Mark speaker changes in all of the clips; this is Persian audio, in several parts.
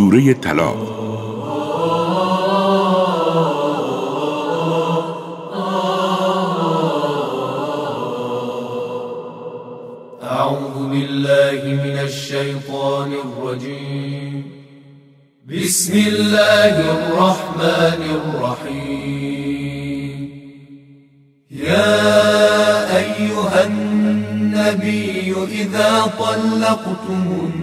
Speaker 1: سوره طلاق
Speaker 2: الشيطان الرجيم بسم الله الرحمن الرحيم يا أيها النبي إذا طلقتم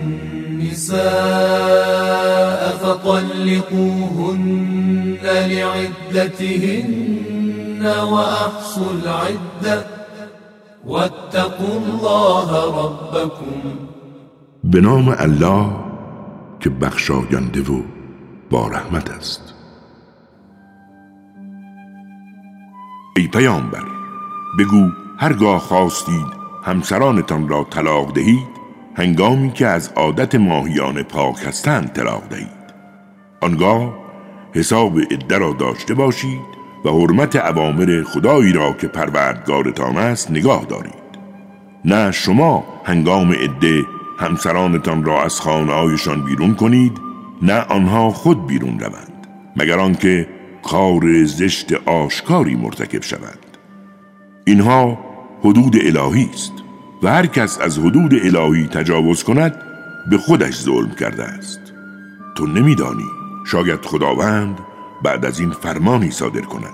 Speaker 2: النساء فطلقوهن لعدتهن وأحصوا العدة واتقوا الله ربكم
Speaker 1: به نام الله که بخشاینده و با رحمت است ای پیامبر بگو هرگاه خواستید همسرانتان را طلاق دهید هنگامی که از عادت ماهیان پاک هستند طلاق دهید آنگاه حساب عده را داشته باشید و حرمت عوامر خدایی را که پروردگارتان است نگاه دارید نه شما هنگام عده همسرانتان را از خانهایشان بیرون کنید نه آنها خود بیرون روند مگر آنکه کار زشت آشکاری مرتکب شوند اینها حدود الهی است و هر کس از حدود الهی تجاوز کند به خودش ظلم کرده است تو نمیدانی شاید خداوند بعد از این فرمانی صادر کند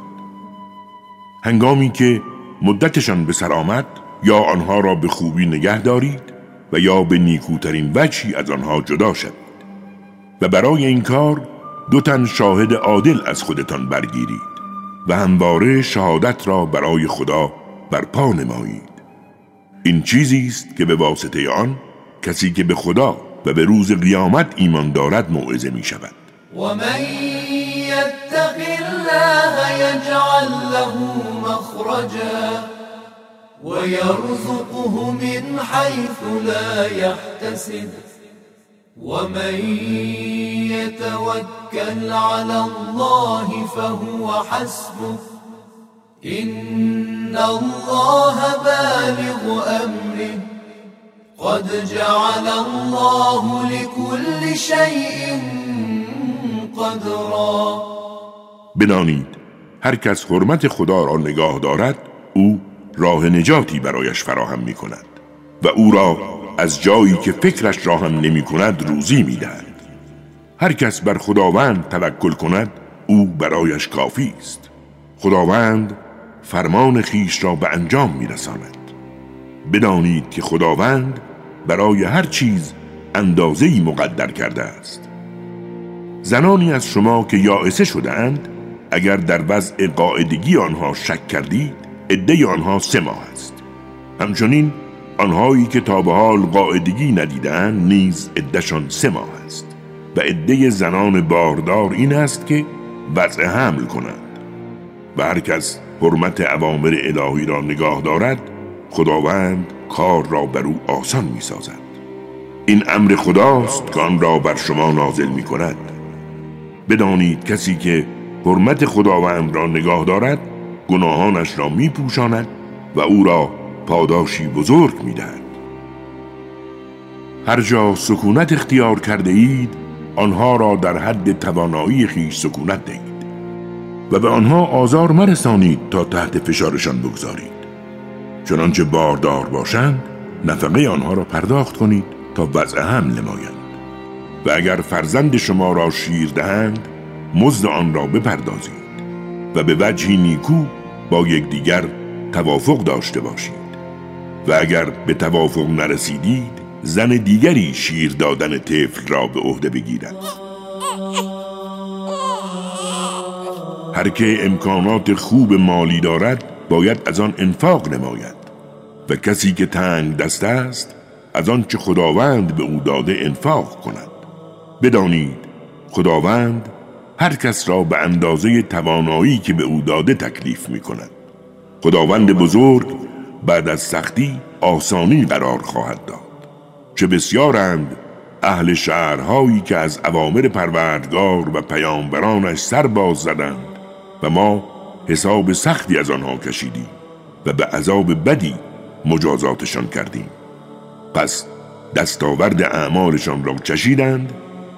Speaker 1: هنگامی که مدتشان به سر آمد یا آنها را به خوبی نگه دارید و یا به نیکوترین وچی از آنها جدا شد و برای این کار دو تن شاهد عادل از خودتان برگیرید و همواره شهادت را برای خدا برپا نمایید این چیزی است که به واسطه آن کسی که به خدا و به روز قیامت ایمان دارد موعظه می شود
Speaker 2: و من یتق الله یجعل له مخرجا و یرزقه من حیث لا یحتسب و من یتوکل علی الله فهو حسبه إن الله بالغ أمره قد جعل الله لكل شيء قدرا
Speaker 1: بدانید هر کس حرمت خدا را نگاه دارد او راه نجاتی برایش فراهم می کند و او را از جایی که فکرش را هم نمی کند روزی می دهد. هر کس بر خداوند توکل کند او برایش کافی است خداوند فرمان خیش را به انجام رساند بدانید که خداوند برای هر چیز اندازه‌ای مقدر کرده است زنانی از شما که یائسه شدهاند اگر در وضع قاعدگی آنها شک کردید عده آنها سه ماه است همچنین آنهایی که تا به حال قاعدگی ندیدند نیز عدهشان سه ماه است و عده زنان باردار این است که وضع حمل کنند و هر کس حرمت عوامر الهی را نگاه دارد خداوند کار را بر او آسان می سازد این امر خداست که آن را بر شما نازل می کند بدانید کسی که حرمت خداوند را نگاه دارد گناهانش را می پوشاند و او را پاداشی بزرگ می دهد هر جا سکونت اختیار کرده اید آنها را در حد توانایی خیش سکونت دهید و به آنها آزار مرسانید تا تحت فشارشان بگذارید چنانچه باردار باشند نفقه آنها را پرداخت کنید تا وضع حمل نمایند و اگر فرزند شما را شیر دهند مزد آن را بپردازید و به وجهی نیکو با یکدیگر توافق داشته باشید و اگر به توافق نرسیدید زن دیگری شیر دادن طفل را به عهده بگیرد هر که امکانات خوب مالی دارد باید از آن انفاق نماید و کسی که تنگ دست است از آن چه خداوند به او داده انفاق کند بدانید خداوند هر کس را به اندازه توانایی که به او داده تکلیف می کند خداوند بزرگ بعد از سختی آسانی قرار خواهد داد چه بسیارند اهل شهرهایی که از اوامر پروردگار و پیامبرانش سر باز زدند و ما حساب سختی از آنها کشیدیم و به عذاب بدی مجازاتشان کردیم پس دستاورد اعمالشان را چشیدند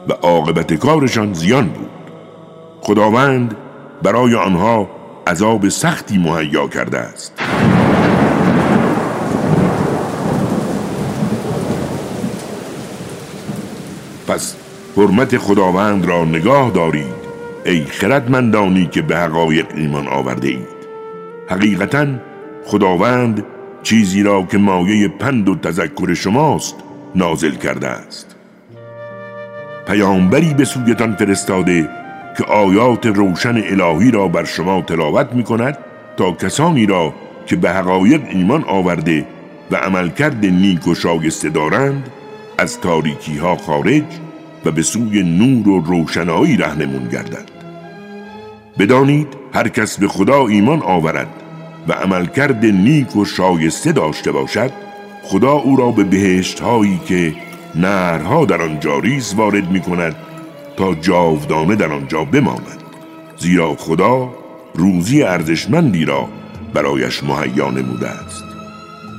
Speaker 1: و عاقبت کارشان زیان بود خداوند برای آنها عذاب سختی مهیا کرده است پس حرمت خداوند را نگاه دارید ای خردمندانی که به حقایق ایمان آورده اید حقیقتا خداوند چیزی را که مایه پند و تذکر شماست نازل کرده است پیامبری به سویتان فرستاده که آیات روشن الهی را بر شما تلاوت می کند تا کسانی را که به حقایق ایمان آورده و عملکرد نیک و شایسته دارند از تاریکی ها خارج و به سوی نور و روشنایی رهنمون گردند بدانید هر کس به خدا ایمان آورد و کرد نیک و شایسته داشته باشد خدا او را به بهشت هایی که نهرها در آن جاریز وارد می کند تا جاودانه در آنجا بماند زیرا خدا روزی ارزشمندی را برایش مهیا نموده است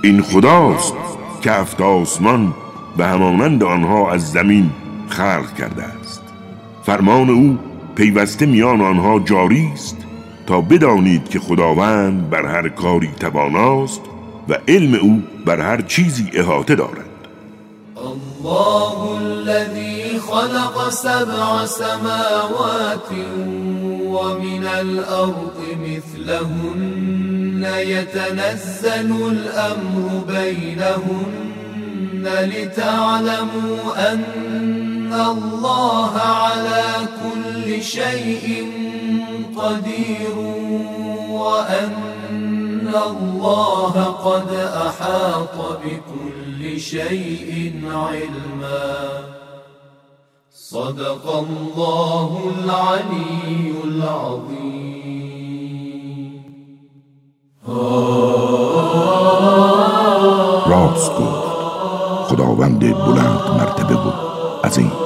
Speaker 1: این خداست که هفت آسمان و همانند آنها از زمین خلق کرده است فرمان او پیوسته میان آنها جاری است تا بدانید که خداوند بر هر کاری تواناست و علم او بر هر چیزی احاطه دارد
Speaker 2: الله الذي خلق سبع سماوات ومن الأرض مثلهن يتنزل الأمر بينهن لتعلموا أن الله على كل كل شيء قدير وأن الله قد أحاط بكل شيء علما صدق الله العلي العظيم راد
Speaker 1: خداوند بلند مرتبه بود عظیم